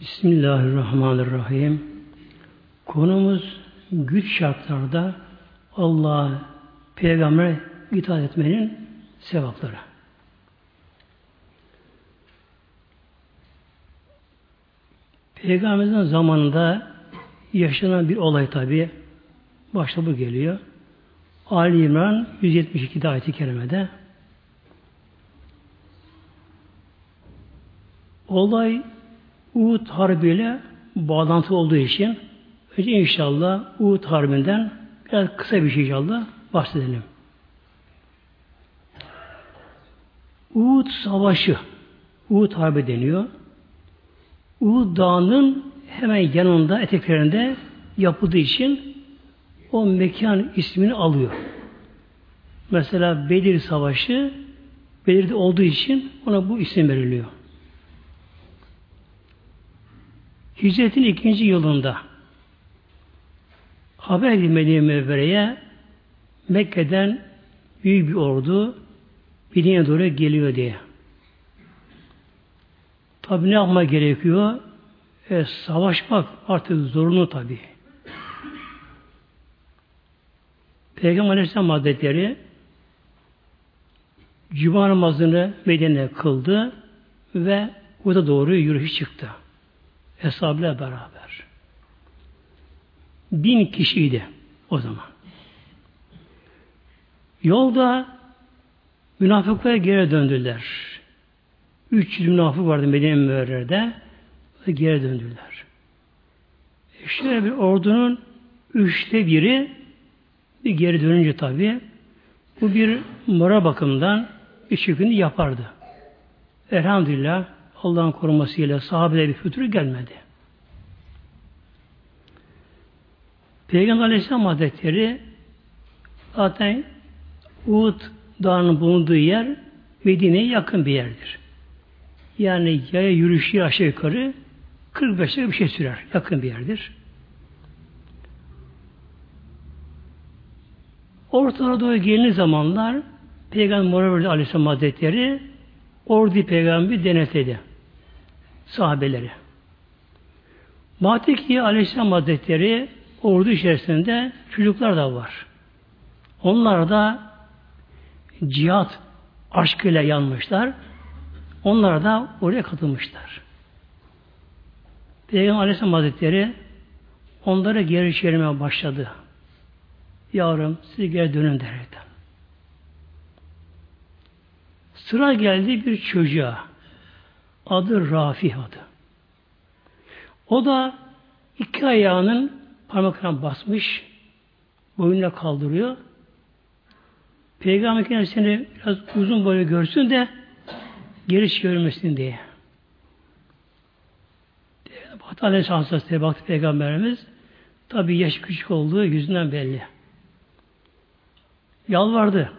Bismillahirrahmanirrahim. Konumuz güç şartlarda Allah'a, Peygamber'e itaat etmenin sevapları. Peygamberimizin zamanında yaşanan bir olay tabi. Başta bu geliyor. Ali İmran 172 ayeti kerimede olay Uhud Harbi ile bağlantı olduğu için önce inşallah Uhud Harbi'nden biraz kısa bir şey inşallah bahsedelim. Uhud Savaşı Uhud Harbi deniyor. Uhud Dağı'nın hemen yanında eteklerinde yapıldığı için o mekan ismini alıyor. Mesela Bedir Savaşı Bedir'de olduğu için ona bu isim veriliyor. Hicretin ikinci yılında haber Medine Mevvere'ye Mekke'den büyük bir ordu Medine'ye doğru geliyor diye. Tabi ne yapma gerekiyor? E, savaşmak artık zorunlu tabi. Peygamber Aleyhisselam Hazretleri Cuma namazını Medine'ye kıldı ve burada doğru yürüyüş çıktı. Hesabıyla beraber. Bin kişiydi o zaman. Yolda münafıklar geri döndüler. 300 münafık vardı Medine Münevvere'de ve geri döndüler. İşte bir ordunun üçte biri bir geri dönünce tabi bu bir mora bakımından bir yükünü yapardı. Elhamdülillah Allah'ın korumasıyla sahabede bir fütürü gelmedi. Peygamber Aleyhisselam Hazretleri zaten Uhud Dağı'nın bulunduğu yer Medine'ye yakın bir yerdir. Yani yaya yürüyüşü aşağı yukarı 45 dakika bir şey sürer. Yakın bir yerdir. Ortalara doğru geldiği zamanlar Peygamber Muhammed Aleyhisselam Hazretleri ordu peygamberi denetledi sahabeleri. Matiki Aleyhisselam Hazretleri ordu içerisinde çocuklar da var. Onlar da cihat aşkıyla yanmışlar. Onlar da oraya katılmışlar. Peygamber Aleyhisselam Hazretleri onlara geri çevirmeye başladı. Yavrum siz geri dönün derken. Sıra geldi bir çocuğa. Adı Rafi adı. O da iki ayağının parmaklarına basmış, boyunla kaldırıyor. Peygamber kendisini biraz uzun boylu görsün de geri çevirmesin diye. Baktı Aleyhisselam Hazretleri baktı Peygamberimiz tabi yaş küçük olduğu yüzünden belli. Yalvardı.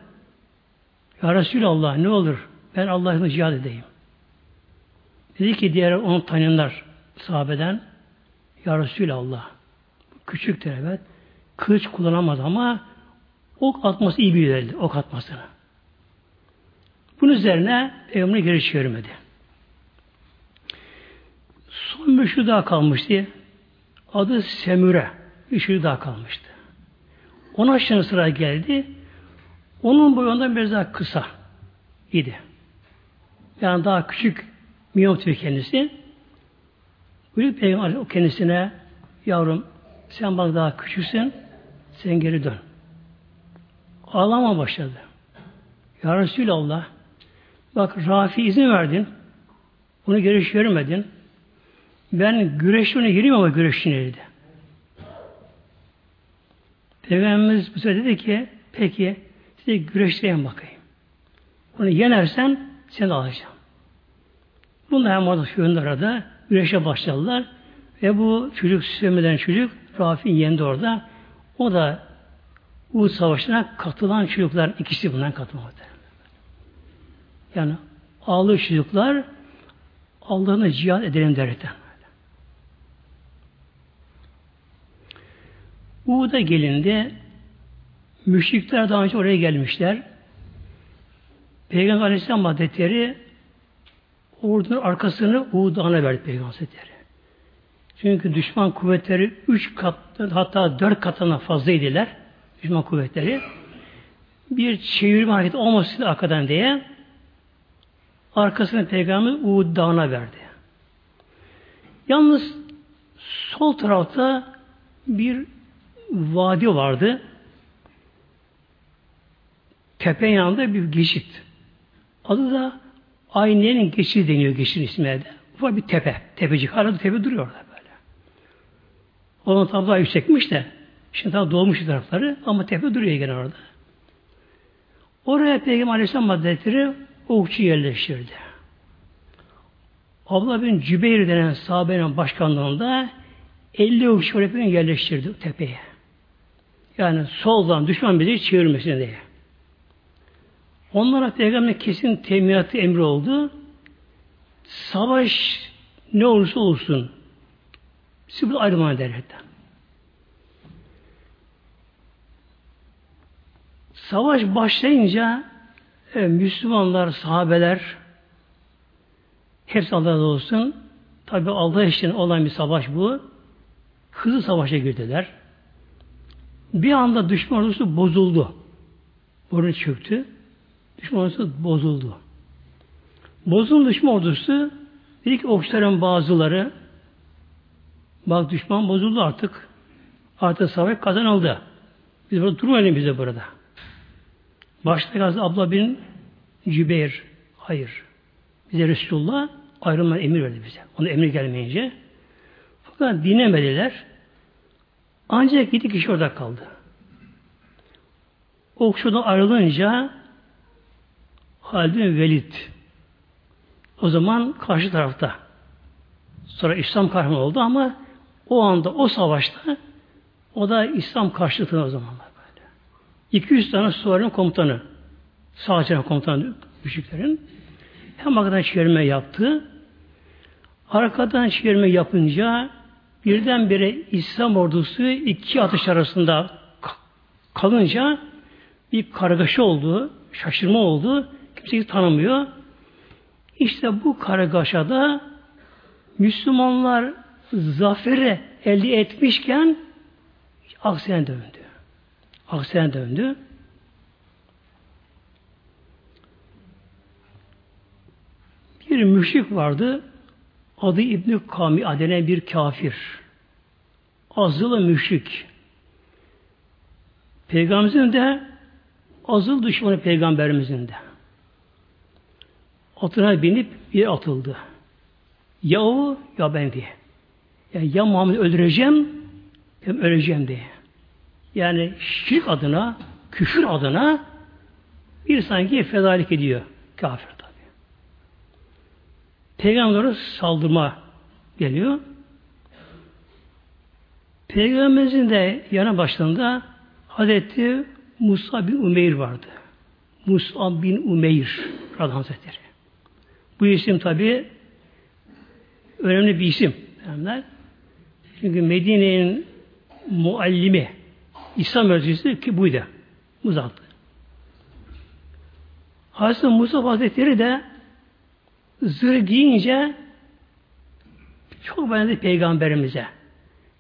Ya Resulallah ne olur ben Allah'ın cihad edeyim. Dedi ki diğer onu tanıyanlar sahabeden Ya Resulallah küçüktür evet kılıç kullanamaz ama ok atması iyi bilirdi ok atmasını. Bunun üzerine Peygamber'e geri çevirmedi. Son bir şu daha kalmıştı. Adı Semüre. Bir şu daha kalmıştı. Ona şimdi sıra geldi. Onun boyundan biraz daha kısa idi. Yani daha küçük miyoptur kendisi. Büyük Peygamber kendisine yavrum sen bak daha küçüksün sen geri dön. Ağlama başladı. Ya Resulallah bak Rafi izin verdin. Bunu geri çevirmedin. Ben güreşine gireyim ama güreşine dedi. Peygamberimiz bu sefer dedi ki peki size güreşleyin bakayım. Bunu yenersen seni alacağım. Bunlar hem orada şu arada güreşe başladılar. Ve bu çocuk süslemeden çocuk Rafi'nin yendi orada. O da Uhud Savaşı'na katılan çocuklar ikisi bundan katılmadı. Yani ağlı çocuklar Allah'ına cihad edelim derken. Uhud'a gelindi. Müşrikler daha önce oraya gelmişler. Peygamber Aleyhisselam Hazretleri ordunun arkasını Uhud Dağı'na verdi Peygamber Hazretleri. Çünkü düşman kuvvetleri üç kat hatta dört katına fazlaydılar. Düşman kuvvetleri. Bir çevirme hareketi olmasın arkadan diye arkasına peygamber Uğud Dağı'na verdi. Yalnız sol tarafta bir vadi vardı. Tepe yanında bir geçit. Adı da Ayne'nin geçidi deniyor geçidin ismine de. Ufak bir tepe. Tepecik. Hala tepe duruyor orada böyle. Onun tabi daha yüksekmiş de. Şimdi daha doğmuş tarafları ama tepe duruyor gene orada. Oraya Peygamber Aleyhisselam Hazretleri okçu yerleştirdi. Abla bin Cübeyr denen sahabenin başkanlığında 50 okçu oraya yerleştirdi tepeye. Yani soldan düşman bizi çevirmesin diye. Onlara peygamber kesin teminatı emri oldu. Savaş ne olursa olsun siz burada ayrılmayın derlerden. Savaş başlayınca e, Müslümanlar, sahabeler hepsi Allah'a olsun tabi Allah için olan bir savaş bu. Hızlı savaşa girdiler. Bir anda düşman ordusu bozuldu. Burnu çöktü. Düşman ordusu bozuldu. Bozuldu düşman ordusu ilk okçuların bazıları bak düşman bozuldu artık. Artık savaş kazanıldı. Biz burada durmayalım bize burada. Başta yazdı abla bin Cübeyr. Hayır. Bize Resulullah ayrılma emir verdi bize. Onun emri gelmeyince. Fakat dinlemediler. Ancak iki kişi orada kaldı. Okşudan ayrılınca Halid bin Velid o zaman karşı tarafta sonra İslam kahramanı oldu ama o anda o savaşta o da İslam karşıtı o zamanlar böyle. 200 tane suvarın komutanı sağ komutanı müşriklerin hem arkadan çevirme yaptı. Arkadan çevirme yapınca birdenbire İslam ordusu iki atış arasında kalınca bir kargaşa oldu, şaşırma oldu. Kimseyi tanımıyor. İşte bu kargaşada Müslümanlar zaferi elde etmişken aksine döndü. Aksine döndü. Bir müşrik vardı. Adı İbni Kami adene bir kafir. Azılı müşrik. Peygamberimizin de azıl düşmanı peygamberimizin de. Atına binip bir atıldı. Ya o ya ben diye. Yani ya Muhammed öldüreceğim ya öleceğim diye. Yani şirk adına, küfür adına bir sanki fedalik ediyor kafir tabi. Peygamber'e saldırma geliyor. Peygamberimizin de yana başlarında Hazreti Musa bin Umeyr vardı. Musa bin Umeyr Radhan Hazretleri. Bu isim tabi önemli bir isim. Çünkü Medine'nin muallimi İslam öğreticisi ki buydu. Muzattı. Hazreti Musa Hazretleri de zırh giyince çok benzetti peygamberimize.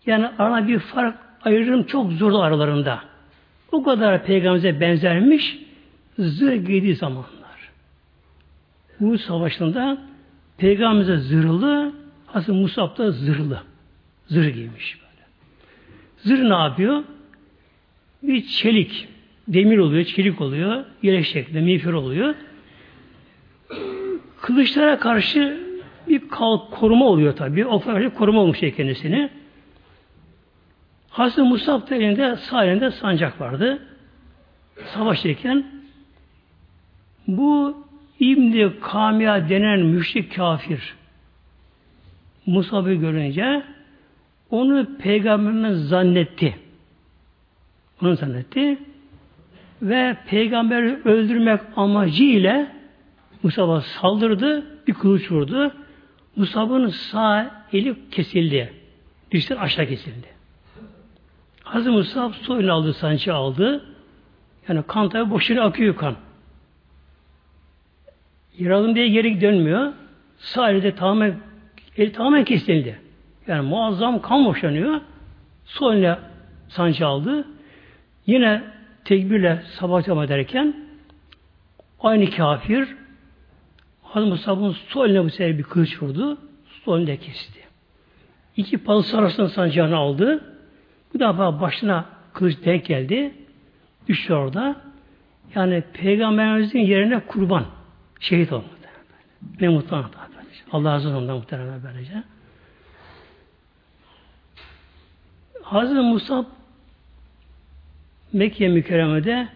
Yani arana bir fark ayırırım çok zordu aralarında. O kadar peygamberimize benzermiş zırh giydiği zamanlar. Bu savaşında peygamberimize zırhlı Hazreti Musab da zırhlı. Zırh giymiş böyle. Zırh ne yapıyor? Bir çelik, demir oluyor, çelik oluyor, yelek şeklinde, miğfer oluyor. Kılıçlara karşı bir koruma oluyor tabi. O karşı koruma olmuş şey kendisini. Hazreti Musab da elinde sağ elinde sancak vardı. Savaşırken bu İbni Kamya denen müşrik kafir Musab'ı görünce onu peygamberine zannetti. Onu zannetti. Ve peygamberi öldürmek amacıyla Musab'a saldırdı. Bir kılıç vurdu. Musab'ın sağ eli kesildi. Düşten aşağı kesildi. Hazreti Musab soyunu aldı, sancı aldı. Yani kan tabi boşuna akıyor kan. Yaralım diye geri dönmüyor. Sağ elde tamamen, eli tamamen kesildi. Yani muazzam kan boşanıyor. Sol eline sancı aldı. Yine tekbirle sabah devam ederken aynı kafir Hazreti Musab'ın sol eline bu sefer bir kılıç vurdu. Sol eline kesti. İki palısı arasında sancağını aldı. Bu defa başına kılıç denk geldi. Düştü orada. Yani Peygamberimizin yerine kurban. Şehit oldu. Ne mutlu anahtar. Allah razı olsun muhtemelen böylece. Hazreti Musa Mekke mükerremede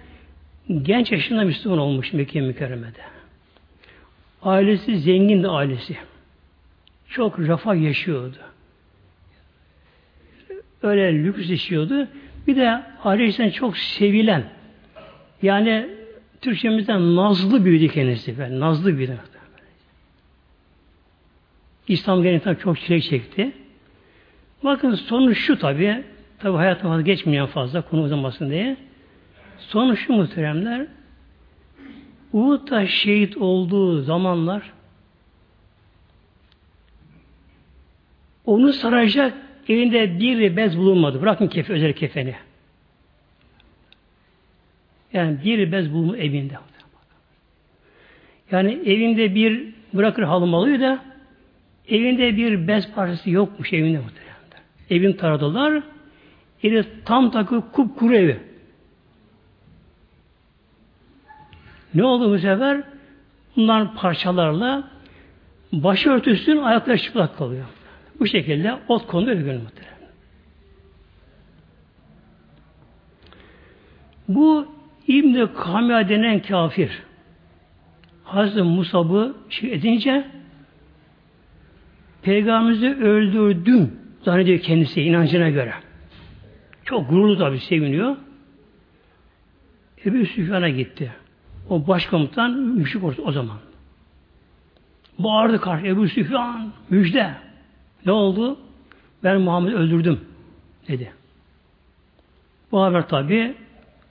genç yaşında Müslüman olmuş Mekke mükerremede. Ailesi zengin de ailesi. Çok refah yaşıyordu. Öyle lüks yaşıyordu. Bir de ailesinden çok sevilen yani Türkçemizden nazlı büyüdü kendisi. Yani nazlı büyüdü. İslam gelince çok çile çekti. Bakın sonu şu tabi, tabi hayatım fazla geçmeyen fazla konu uzamasın diye. Sonu şu muhteremler, Uhud'da şehit olduğu zamanlar onu saracak evinde bir bez bulunmadı. Bırakın kefe, özel kefeni. Yani bir bez bulunmu evinde. Yani evinde bir bırakır halım alıyor da evinde bir bez parçası yokmuş evinde muhtemelen. Evin taradılar. Eli tam takı kupkuru evi. Ne oldu bu sefer? Bunlar parçalarla başörtüsünün ayakları çıplak kalıyor. Bu şekilde ot kondu öyle muhtemelen. Bu İbn-i Kamiya denen kafir Hazreti Musab'ı şey edince Peygamberimizi öldürdüm zannediyor kendisi inancına göre. Çok gururlu tabi seviniyor. Ebu Süfyan'a gitti. O başkomutan müşrik o zaman. Bağırdı karşı Ebu Süfyan müjde. Ne oldu? Ben Muhammed'i öldürdüm dedi. Bu haber tabi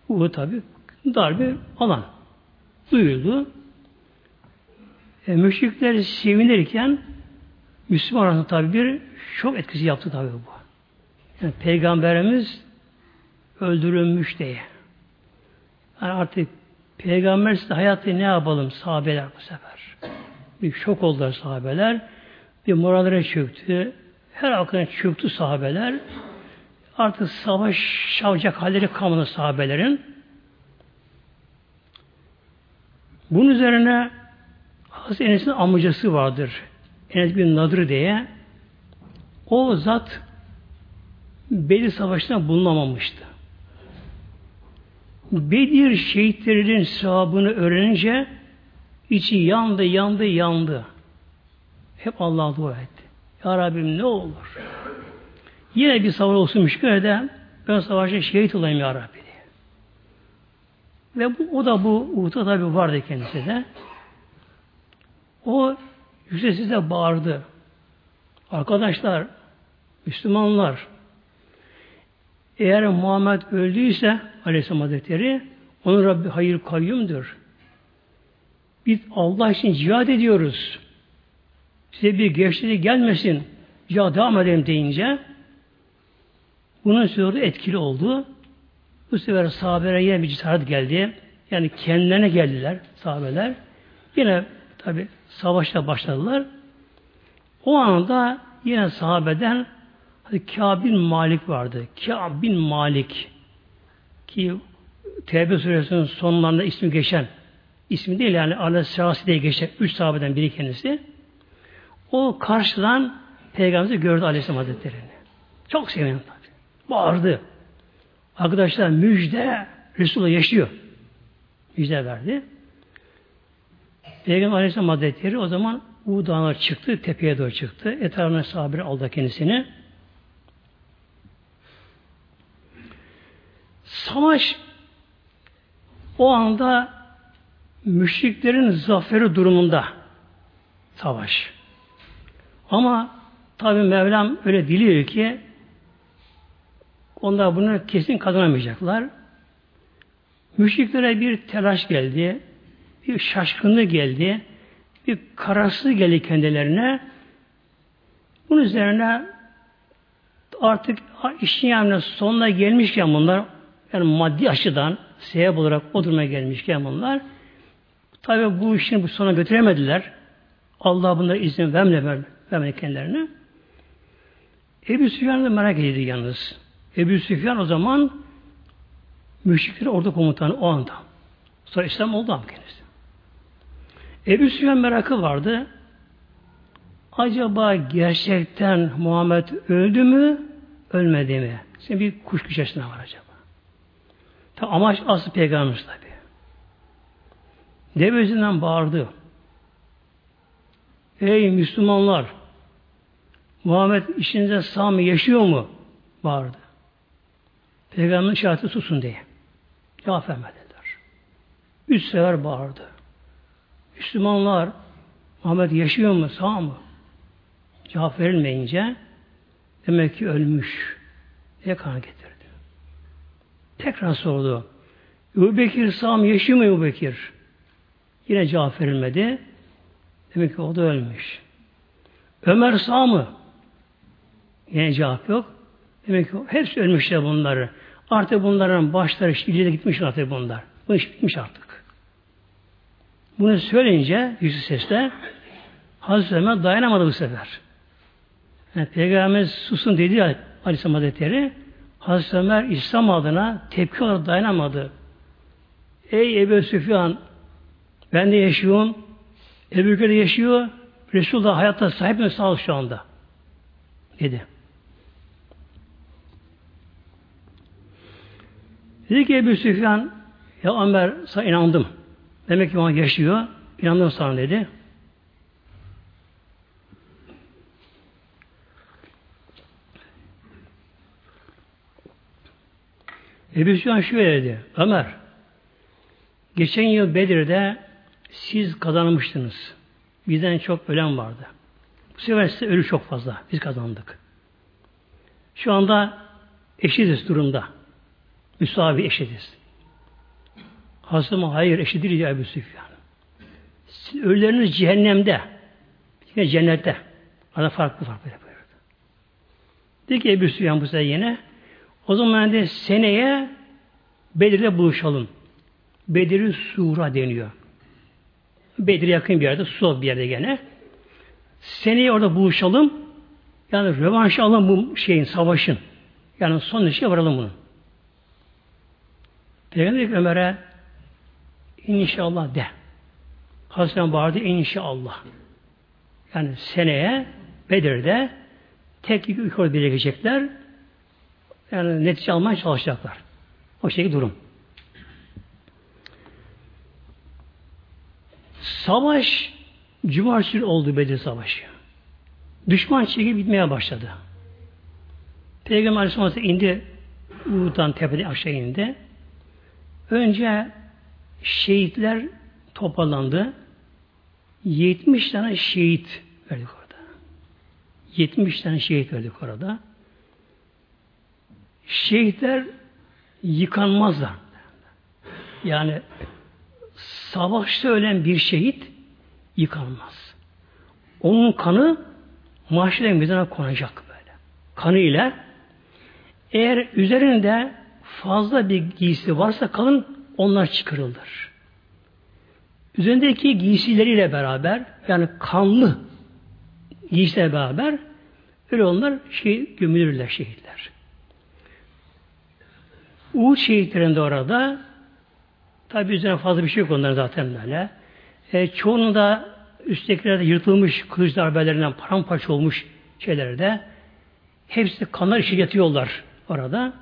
bu tabi darbe alan. Duyuldu. E, müşrikler sevinirken Müslüman arasında tabi bir şok etkisi yaptı tabi bu. Yani Peygamberimiz öldürülmüş diye. Yani artık Peygamber hayatta ne yapalım sahabeler bu sefer. Bir şok oldular sahabeler. Bir moralleri çöktü. Her aklına çöktü sahabeler. Artık savaş şavacak halleri kalmadı sahabelerin. Bunun üzerine Hazreti Enes'in amcası vardır. Enes bin Nadir diye o zat Bedir Savaşı'na bulunamamıştı. Bedir şehitlerinin sahabını öğrenince içi yandı, yandı, yandı. Hep Allah'a dua etti. Ya Rabbim ne olur? Yine bir savaş olsun müşkülede ben savaşta şehit olayım Ya Rabbi. Ve bu, o da bu Uhud'da tabi vardı kendisi de. O yüksek de bağırdı. Arkadaşlar, Müslümanlar, eğer Muhammed öldüyse Aleyhisselam Hazretleri onun Rabbi hayır kayyumdur. Biz Allah için cihad ediyoruz. Size bir geçtiği gelmesin. Ya devam edelim deyince bunun sözü etkili oldu. Bu sefer sahabelere yine bir cesaret geldi. Yani kendilerine geldiler sahabeler. Yine tabi savaşta başladılar. O anda yine sahabeden Kâb bin Malik vardı. Kâb bin Malik ki Tevbe suresinin sonlarında ismi geçen ismi değil yani Aleyhisselatü diye geçen üç sahabeden biri kendisi. O karşıdan Peygamber'i gördü Aleyhisselam Hazretleri'ni. Çok sevindi. Bağırdı. Arkadaşlar müjde Resulullah yaşıyor. Müjde verdi. Peygamber Aleyhisselam Hazretleri o zaman Uğur Dağı'na çıktı, tepeye doğru çıktı. Etrafına sahabiri aldı kendisini. Savaş o anda müşriklerin zaferi durumunda savaş. Ama tabi Mevlam öyle diliyor ki onlar bunu kesin kazanamayacaklar. Müşriklere bir telaş geldi, bir şaşkınlık geldi, bir kararsızlık geldi kendilerine. Bunun üzerine Artık işin yani sonuna gelmişken bunlar yani maddi açıdan sebep olarak o duruma gelmişken bunlar tabi bu işini bu sona götüremediler. Allah bunlara izin vermedi, vermedi kendilerine. Ebu Süfyan da merak ediyordu yalnız. Ebu Süfyan o zaman müşrikler orada komutanı o anda. Sonra İslam oldu ama kendisi. Ebu Süfyan merakı vardı. Acaba gerçekten Muhammed öldü mü, ölmedi mi? Şimdi bir kuşku içerisinde var acaba. Tabi amaç asıl peygamberimiz tabi. Devesinden bağırdı. Ey Müslümanlar! Muhammed işinize sağ mı, yaşıyor mu? Bağırdı. Peygamberin şahidi susun diye. Cevap vermediler. Üç sefer bağırdı. Müslümanlar Muhammed yaşıyor mu, sağ mı? Cevap verilmeyince demek ki ölmüş diye kan getirdi. Tekrar sordu. Ebu Bekir sağ mı, yaşıyor mu Ebu Bekir? Yine cevap verilmedi. Demek ki o da ölmüş. Ömer sağ mı? Yine cevap yok. Demek ki hepsi ölmüşler bunları. Artık bunların başları ileri gitmiş artık bunlar. Bu iş bitmiş artık. Bunu söyleyince yüzü sesle Hazreti Ömer dayanamadı bu sefer. Yani Peygamber susun dedi Aleyhisselam Hazretleri Hazreti Ömer İslam adına tepki olarak dayanamadı. Ey Ebu Süfyan ben de yaşıyorum. Ebu Bekir de yaşıyor. Resul da hayatta sahip mi sağ şu anda? Dedi. Dedi ki Ebu Süfyan ya Ömer sana inandım. Demek ki bana yaşıyor. İnandım sana dedi. Ebu Süfyan şöyle dedi. Ömer geçen yıl Bedir'de siz kazanmıştınız. Bizden çok ölen vardı. Bu sefer size ölü çok fazla. Biz kazandık. Şu anda eşitiz durumda. Müsavi eşitiz. Hazreti hayır eşidir ya Ebu Süfyan. Siz ölüleriniz cehennemde. Yine cennette. Arada farklı farklı buyurdu. Dedi ki Ebu Süfyan bu sefer yine o zaman de seneye Bedir'de buluşalım. Bedir-i Sura deniyor. Bedir yakın bir yerde, su bir yerde gene. Seneye orada buluşalım. Yani rövanş alalım bu şeyin, savaşın. Yani son işe varalım bunu. Peygamber Ömer'e inşallah de. Hazreti bağırdı inşallah. Yani seneye Bedir'de tek yukarı birleşecekler. Yani netice almaya çalışacaklar. O şekilde durum. Savaş cumartesi oldu Bedir Savaşı. Düşman çekip bitmeye başladı. Peygamber Aleyhisselam indi Uhud'dan tepeden aşağı indi. Önce şehitler toparlandı. 70 tane şehit verdik orada. 70 tane şehit verdik orada. Şehitler yıkanmazlar. Yani savaşta ölen bir şehit yıkanmaz. Onun kanı mahşere meydanına konacak böyle. Kanı ile eğer üzerinde fazla bir giysi varsa kalın onlar çıkarılır. Üzerindeki giysileriyle beraber yani kanlı giysiyle beraber öyle onlar şey, gömülürler şehitler. Uğur şehitlerinde orada tabi üzerine fazla bir şey yok onların zaten böyle. E, çoğunun da üsttekilerde yırtılmış kılıç darbelerinden paramparça olmuş şeylerde hepsi kanlar işi yatıyorlar orada.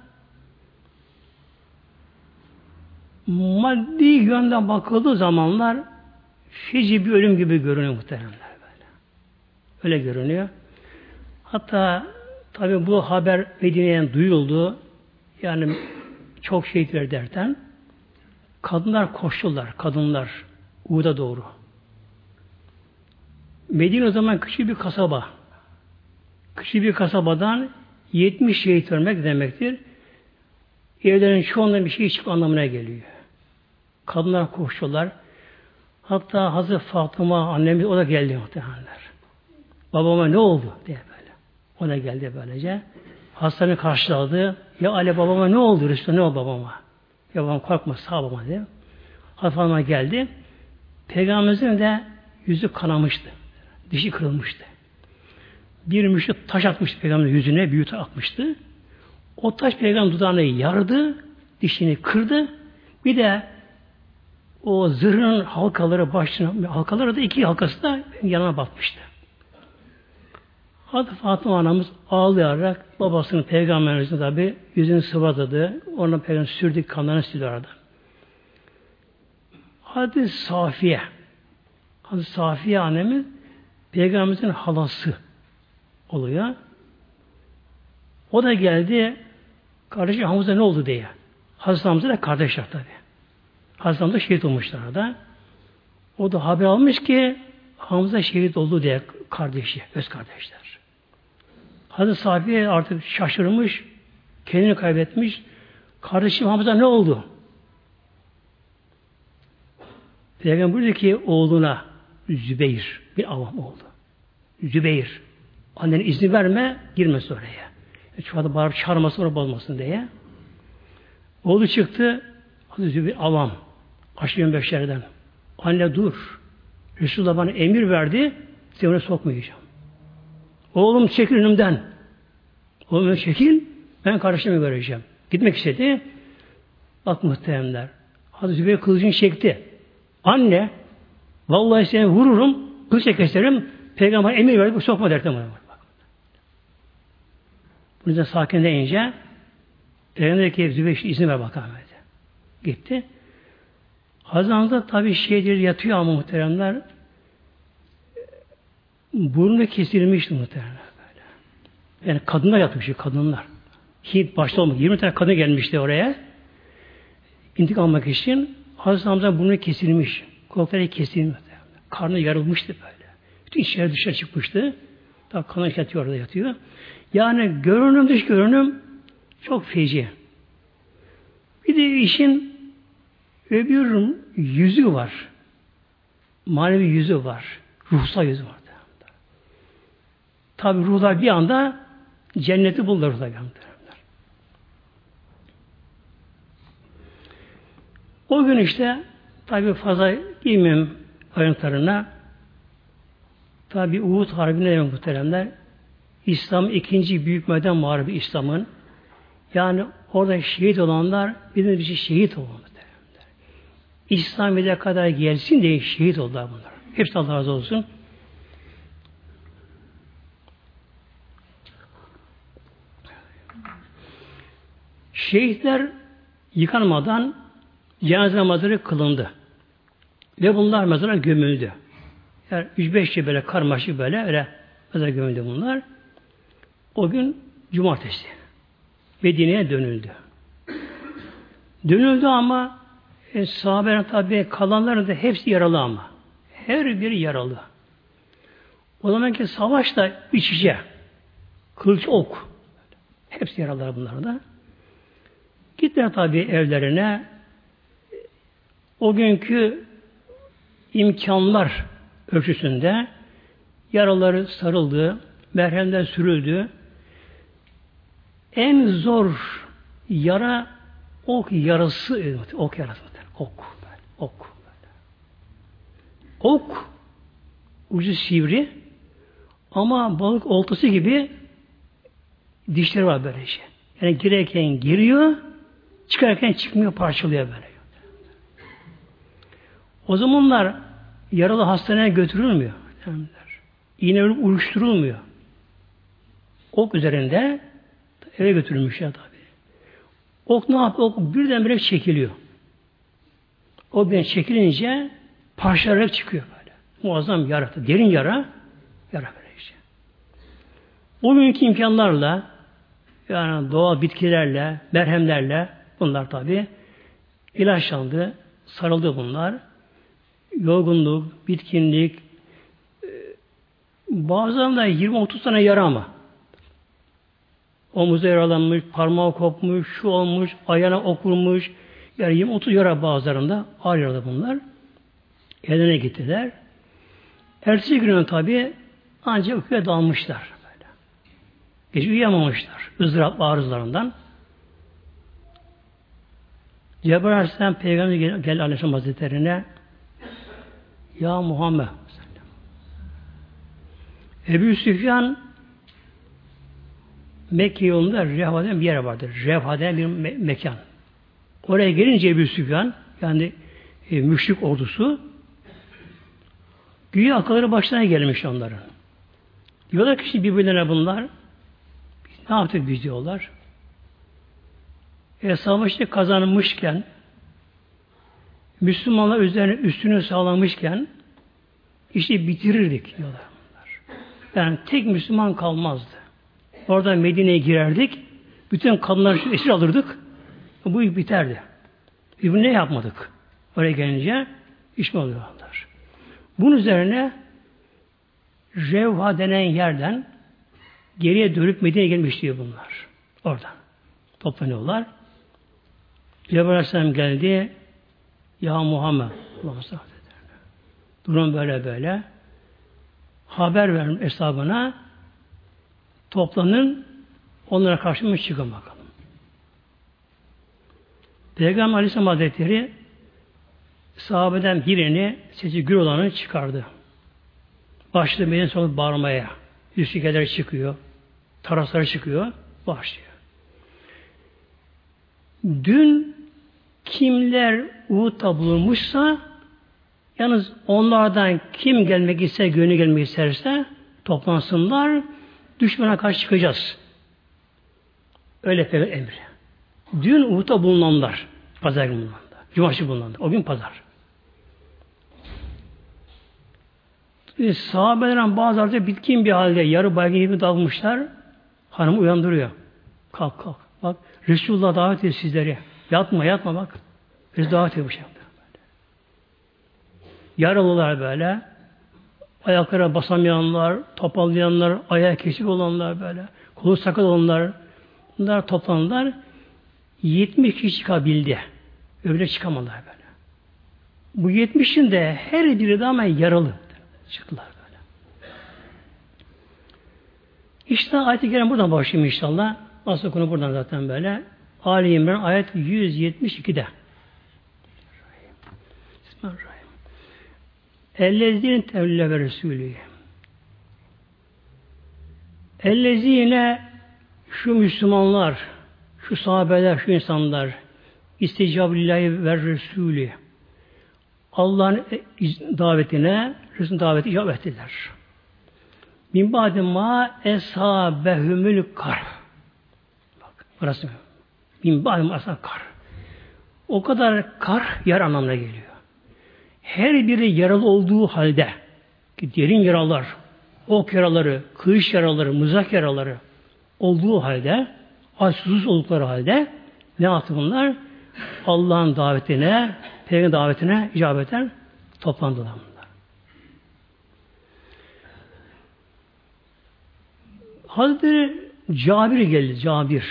Maddi yönden bakıldığı zamanlar fici bir ölüm gibi görünüyor muhteremler böyle. Öyle görünüyor. Hatta tabi bu haber Medine'den duyuldu. Yani çok şehit ver derken kadınlar koştular. Kadınlar Uğud'a doğru. Medine o zaman küçük bir kasaba. Küçük bir kasabadan 70 şehit vermek demektir. Evlerin çoğundan bir şey çık anlamına geliyor. Kadınlar koştular. Hatta Hazreti Fatıma annemiz o da geldi muhtemelenler. Babama ne oldu diye böyle. O da geldi böylece. Hastanı karşıladı. Ya Ali babama ne oldu? Resulullah ne oldu babama? Ya babam korkma sağ babama dedi. Hazreti geldi. Peygamberimizin de yüzü kanamıştı. Dişi kırılmıştı. Bir müşrik taş atmıştı peygamberin yüzüne, büyütü atmıştı. O taş peygamber dudağını yardı, dişini kırdı. Bir de o zırhın halkaları başına, halkaları da iki halkası da yanına batmıştı. Hazreti Fatıma anamız ağlayarak babasının peygamberimizin tabi yüzünü sıvadadı. Ona peygamber sürdük kanlarını siliyordu. Hazreti Safiye Hazreti Safiye annemiz peygamberimizin halası oluyor. O da geldi kardeşi Hamza ne oldu diye. Hazreti da kardeşler tabi. Hamza şehit olmuşlar da. O da haber almış ki Hamza şehit oldu diye kardeşi, öz kardeşler. Hazreti Safiye artık şaşırmış, kendini kaybetmiş. Kardeşim Hamza ne oldu? Peygamber buyurdu ki oğluna Zübeyir bir avam oldu. Zübeyir. Annenin izni verme, girmesin oraya. Şu anda bağırıp çağırmasın, oraya bozmasın diye. Oğlu çıktı, Hazreti Zübeyir avam. Aşırı beşlerden. Anne dur. Resulullah bana emir verdi, seni oraya sokmayacağım. Oğlum çekil önümden. Oğlum çekil, ben kardeşime vereceğim. Gitmek istedi. Bak muhteremler. Hazreti Zübeyir kılıcını çekti. Anne, vallahi seni vururum, kılıç keserim, peygamber emir verdi, sokma derdim bana. Bu yüzden sakin deyince Peygamber dedi ki Zübeyir izin ver bakalım dedi. Gitti. Hazan'da tabi şeydir yatıyor ama muhteremler burnu kesilmişti muhteremler böyle. Yani kadınlar yatmış, kadınlar. Hint başta olmak. 20 tane kadın gelmişti oraya. İntikam almak için Hazreti Hamza burnu kesilmiş. Kulakları kesilmiş. Karnı yarılmıştı böyle. Bütün içeri dışarı çıkmıştı. Tabi kanı yatıyor orada yatıyor. Yani görünüm dış görünüm çok feci. Bir de işin öbür yüzü var. Manevi yüzü var. Ruhsal yüzü var. Tabi ruhlar bir anda cenneti bulurlar ruhlar bir anda. O gün işte tabi fazla girmeyeyim ayrıntılarına tabi Uhud Harbi'ne muhteremler İslam ikinci büyük meden muharebi İslam'ın yani orada şehit olanlar bir de bir şey şehit olmalı. İslamiyet'e kadar gelsin diye şehit oldular bunlar. Hepsi Allah razı olsun. Şehitler yıkanmadan cenaze namazları kılındı. Ve bunlar mezara gömüldü. Yani üç beş şey böyle karmaşık böyle öyle mezara gömüldü bunlar. O gün cumartesi. Medine'ye dönüldü. Dönüldü ama e, sahabenin tabi kalanların da hepsi yaralı ama. Her biri yaralı. O zamanki savaş da iç. Kılıç ok. Hepsi yaralılar bunlar da. Gittiler tabi evlerine. O günkü imkanlar ölçüsünde yaraları sarıldı, merhemler sürüldü. En zor yara ok yarası, ok yarası, ok, ok. Ok ucu sivri ama balık oltası gibi dişleri var böylece. Yani girerken giriyor, çıkarken çıkmıyor, parçalıyor böyle. O zamanlar yaralı hastaneye götürülmüyor. İğne ölüp uyuşturulmuyor. Ok üzerinde eve götürülmüş ya tabi. Ok ne yapıyor? Ok birdenbire çekiliyor. O ben çekilince parçalarak çıkıyor böyle. Muazzam yara. Derin yara. Yara böyle işte. O günkü imkanlarla yani doğal bitkilerle, merhemlerle bunlar tabi ilaçlandı, sarıldı bunlar. Yorgunluk, bitkinlik, e, bazen de 20-30 tane yara ama. Omuzu yaralanmış, parmağı kopmuş, şu olmuş, ayağına okurmuş. Yani 20-30 yara bazılarında ağır yaralı bunlar. Evine gittiler. Ertesi günün tabi ancak uykuya dalmışlar. Böyle. Gece uyuyamamışlar. ızdırap arızlarından. Cebrail Aleyhisselam Peygamber gel, gel Aleyhisselam Hazretleri'ne Ya Muhammed Ebu Süfyan Mekke yolunda Revha bir yer vardır. Revha bir me- mekan. Oraya gelince Ebu Süfyan yani e, müşrik ordusu güya akılları başına gelmiş onların. Diyorlar ki şimdi birbirlerine bunlar ne yaptık biz diyorlar. E, savaşı kazanmışken Müslümanlar üzerine üstünü sağlamışken işi bitirirdik diyorlar bunlar. Yani tek Müslüman kalmazdı. Orada Medine'ye girerdik. Bütün kadınları esir alırdık. Bu iş biterdi. Bunu ne yapmadık? Oraya gelince iş mi oluyorlar? Bunun üzerine Revha denen yerden geriye dönüp Medine'ye gelmiş diyor bunlar. Oradan. Toplanıyorlar. Cebrail Aleyhisselam geldi. Ya Muhammed Durum böyle böyle. Haber verin hesabına toplanın onlara karşı mı çıkın bakalım. Peygamber Aleyhisselam Hazretleri sahabeden birini sesi gür olanı çıkardı. Başladı Medine sonra bağırmaya. Üstükeler çıkıyor. Tarasları çıkıyor. Başlıyor. Dün kimler Uhud'da bulunmuşsa yalnız onlardan kim gelmek ister, gönlü gelmek isterse toplansınlar, düşmana karşı çıkacağız. Öyle peygamber emri. Dün Uhud'da bulunanlar, pazar günü bulunanlar, cumartesi bulunanlar, o gün pazar. E, sahabelerin bazıları bitkin bir halde yarı baygın gibi dalmışlar. Hanım uyandırıyor. Kalk kalk. Bak Resulullah davet ediyor sizleri. Yatma yatma bak. Biz davet ediyor bu şey. Yaralılar böyle. Ayaklara basamayanlar, topallayanlar, ayağı kesik olanlar böyle. Kolu sakal olanlar. Bunlar toplandılar. 70 kişi çıkabildi. Öyle çıkamadılar böyle. Bu 70'in de her biri de ama yaralı. Çıktılar böyle. İşte ayet-i kerim buradan başlayayım inşallah. Asıl konu buradan zaten böyle. Ali İmran ayet 172'de. Bismillahirrahmanirrahim. Ellezine tevle ve Resulü. Ellezine şu Müslümanlar, şu sahabeler, şu insanlar istecabilillahi ve Resulü Allah'ın davetine, Resul'ün daveti icabet ettiler. Min ba'di ma eshabehumül kar. Bak, burası Min ba'di ma kar. O kadar kar yar anlamına geliyor. Her biri yaralı olduğu halde ki derin yaralar, ok yaraları, kılıç yaraları, mızrak yaraları olduğu halde, açsız oldukları halde ne yaptı bunlar? Allah'ın davetine, Peygamber davetine icabeten toplandılar bunlar. Hazreti Cabir geldi, Cabir.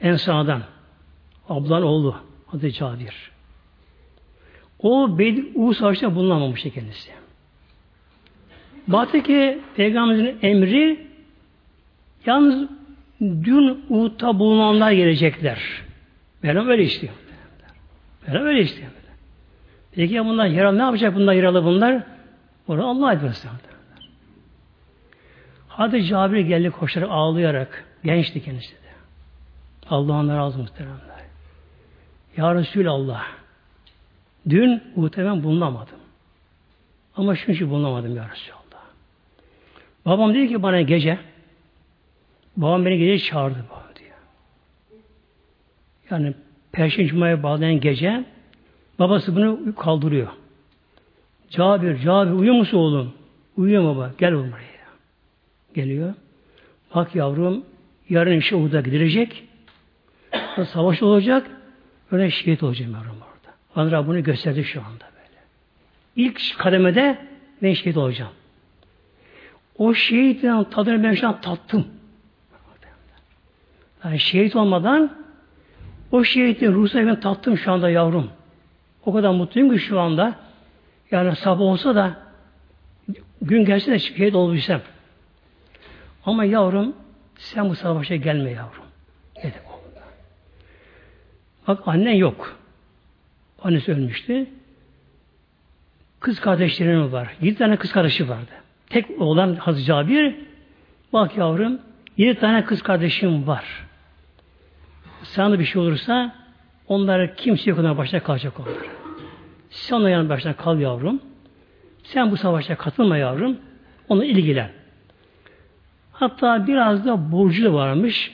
Ensa'dan. Ablan oğlu. Hazreti Cabir. O Bedir Uğur Savaşı'nda bulunamamıştı kendisi. Baktı ki Peygamberimizin emri yalnız dün Uhud'da bulunanlar gelecekler. Mevlam öyle istiyor. Mevlam öyle istiyor. Peki ya bunlar yaralı ne yapacak bunlar yaralı bunlar? Onu Allah etmesin. Hadi Cabir geldi koşarak ağlayarak. Gençti kendisi de. Allah'ın razı muhteremler. Ya Resulallah dün muhtemelen bulunamadım. Ama için bulunamadım ya Resulallah. Babam dedi ki bana gece babam beni gece çağırdı baba diyor. Yani Perşembe Cuma'ya bağlayan gece babası bunu kaldırıyor. Cabir, Cabir uyuyor musun oğlum? Uyuyor baba. Gel oğlum buraya. Geliyor. Bak yavrum yarın işe Uhud'a gidilecek. Savaş olacak. Öyle şehit olacağım yavrum orada. Bana bunu gösterdi şu anda böyle. İlk kademede ben şehit olacağım. O şehitin tadını ben şu an tattım. Yani şehit olmadan o şehitin ruhsayı ben tattım şu anda yavrum. O kadar mutluyum ki şu anda. Yani sabah olsa da gün gelse de şehit olabilsem. Ama yavrum sen bu savaşa gelme yavrum. Dedi oğluna. Bak annen yok. Annesi ölmüştü. Kız kardeşlerim var. Yedi tane kız kardeşi vardı. Tek oğlan Hazreti Cabir. Bak yavrum, yedi tane kız kardeşim var. Sana bir şey olursa onları kimse yok onların kalacak onlar. Sen onların başına kal yavrum. Sen bu savaşta katılma yavrum. Ona ilgilen. Hatta biraz da borcu da varmış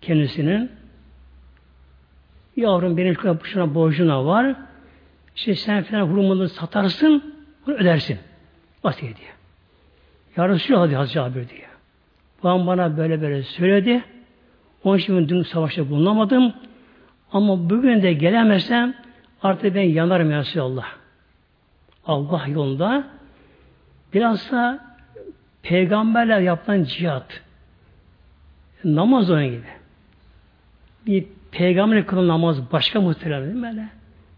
kendisinin. Yavrum benim şuna borcuna var. İşte sen falan hurmaları satarsın, bunu ödersin. Vasiye diye. Ya Resulallah Hazreti Cabir diye. Babam bana böyle böyle söyledi. Onun için dün savaşta bulunamadım. Ama bugün de gelemezsem artık ben yanarım ya Resulallah. Allah yolunda bilhassa peygamberler yapılan cihat namaz onun gibi. Bir peygamber kılan namaz başka muhtemelen değil mi böyle?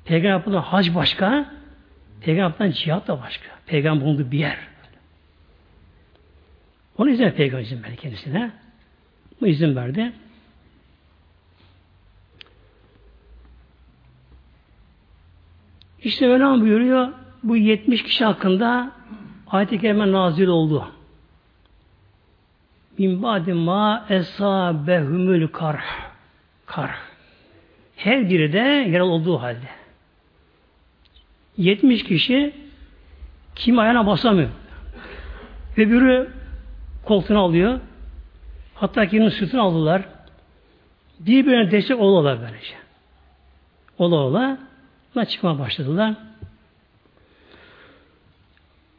Peygamber yapılan hac başka, peygamber yapılan cihat da başka. Peygamber bulunduğu bir yer. Onu izin peygamber izin verdi kendisine. Bu izin verdi. İşte Mevlam buyuruyor bu 70 kişi hakkında ayet-i kerime nazil oldu. Min ba'di ma esabehumul karh. Karh. Her biri de yaralı olduğu halde. 70 kişi kim ayağına basamıyor. Öbürü koltuğunu alıyor. Hatta kimin sırtını aldılar. Birbirine destek ola böylece. Ola ola buna çıkmaya başladılar.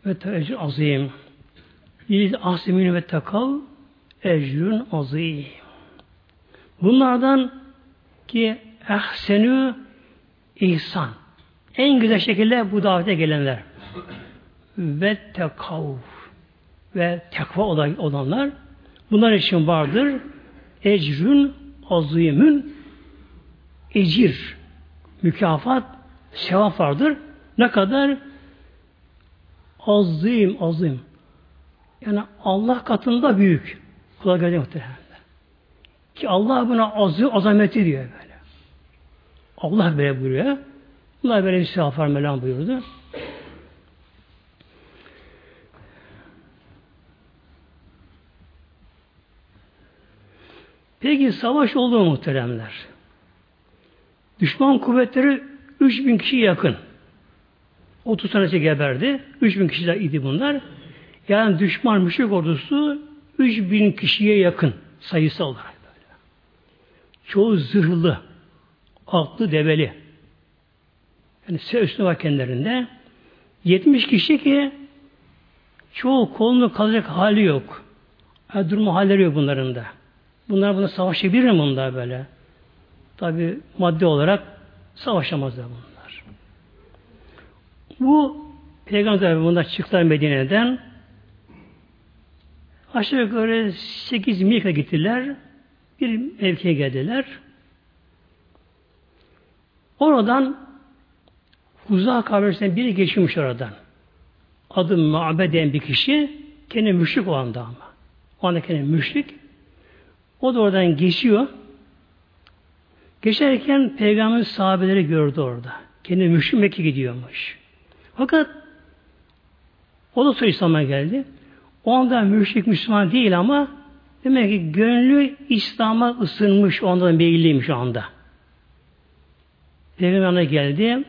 Ve ecrün azim. Yiliz ahsemini ve takav ecrün azim. Bunlardan ki ehsenü ihsan. En güzel şekilde bu davete gelenler. Ve tekav ve tekva olanlar bunlar için vardır. Ecrün azimün ecir mükafat sevap vardır. Ne kadar? Azim, azim. Yani Allah katında büyük. Kula göre muhtemelen. Ki Allah buna azı, azameti diyor böyle. Allah böyle buyuruyor. Bunlar böyle bir sevap var Mevlam buyurdu. Peki savaş oldu mu muhteremler? Düşman kuvvetleri 3000 kişi yakın. 30 tanesi geberdi. 3000 kişiler idi bunlar. Yani düşman müşrik ordusu 3000 kişiye yakın sayısı olarak böyle. Çoğu zırhlı, atlı, develi. Yani üstüne var kendilerinde. 70 kişi ki çoğu kolunu kalacak hali yok. Yani durma halleri yok bunların da. Bunlar buna savaşabilir mi bunlar böyle? Tabi madde olarak savaşamazlar bunlar. Bu Peygamber bunlar çıktılar Medine'den aşağı yukarı 8 mil gittiler. Bir mevkiye geldiler. Oradan Huza kabilesinden biri geçmiş oradan. Adı Ma'beden bir kişi kendi müşrik o anda ama. O anda kendi müşrik. O da oradan geçiyor. Geçerken peygamber sahabeleri gördü orada. Kendi müşrik Mekke gidiyormuş. Fakat o da sonra İslam'a geldi. O anda müşrik Müslüman değil ama demek ki gönlü İslam'a ısınmış, ondan meyilliymiş o anda. Peygamber'e geldi.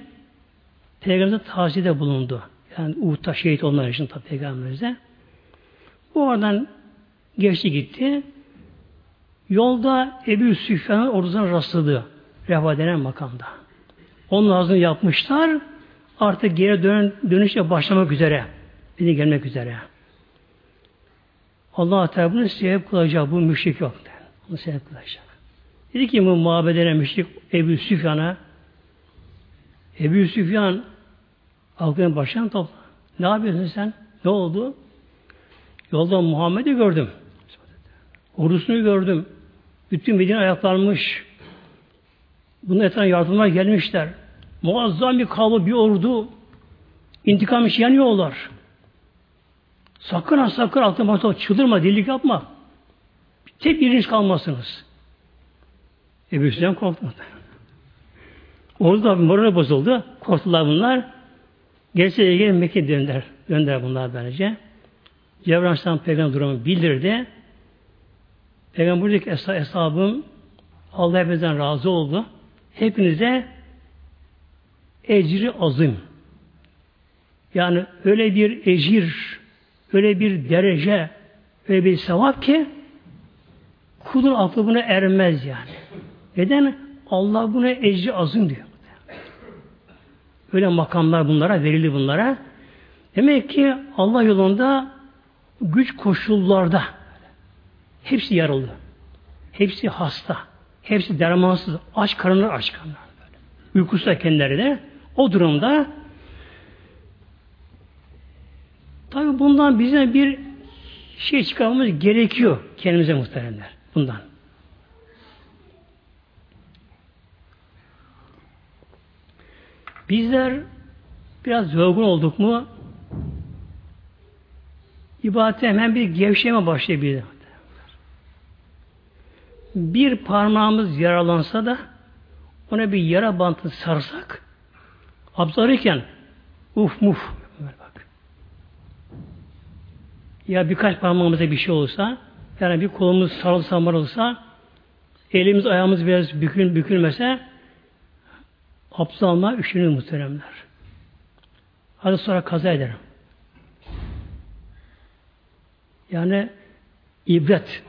Peygamber'e tavsiyede bulundu. Yani Uhud'da şehit olmaları için tabi Peygamber'e. Bu oradan geçti gitti. Yolda Ebu Süfyan'ın ordusuna rastladı. Reva denen makamda. Onun ağzını yapmışlar. Artık geri dön, dönüşe başlamak üzere. Beni gelmek üzere. Allah Teala bunu sebep kılacak. Bu müşrik yok. Bunu sebep kılacak. Dedi ki bu mabedene müşrik Ebu Süfyan'a Ebu Süfyan halkın başına topla. Ne yapıyorsun sen? Ne oldu? Yolda Muhammed'i gördüm. Ordusunu gördüm. Bütün Medine ayaklanmış. Bunun etrafına yardımlar gelmişler. Muazzam bir kavga, bir ordu. İntikam için yanıyorlar. Sakın ha sakın altın başta çıldırma, dillik yapma. Tek biriniz kalmazsınız. Ebu Süfyan korktu. Orada da morale bozuldu. Korktular bunlar. Gerçeğe gelin Mekke dönder. Dönder bunlar bence. Cebrail Aleyhisselam peygamber durumu bildirdi. Peygamber buradaki esa hesabım Allah hepinizden razı oldu. Hepinize ecri azim. Yani öyle bir ecir, öyle bir derece, öyle bir sevap ki kulun aklı buna ermez yani. Neden? Allah buna ecri azim diyor. Öyle makamlar bunlara, verili bunlara. Demek ki Allah yolunda güç koşullarda hepsi yaralı. Hepsi hasta. Hepsi dermansız. Aç karınlar aç karınlar. Böyle. Uykusu kendileri de. O durumda tabi bundan bize bir şey çıkarmamız gerekiyor kendimize muhteremler. Bundan. Bizler biraz yorgun olduk mu ibadete hemen bir gevşeme başlayabilir. Bir parmağımız yaralansa da ona bir yara bantı sarsak abzarırken uf muf bak. Ya birkaç parmağımıza bir şey olsa yani bir kolumuz sarılsa marılsa elimiz ayağımız biraz bükül, bükülmese abdest alma üşünür muhteremler. Hadi sonra kaza ederim. Yani ibret.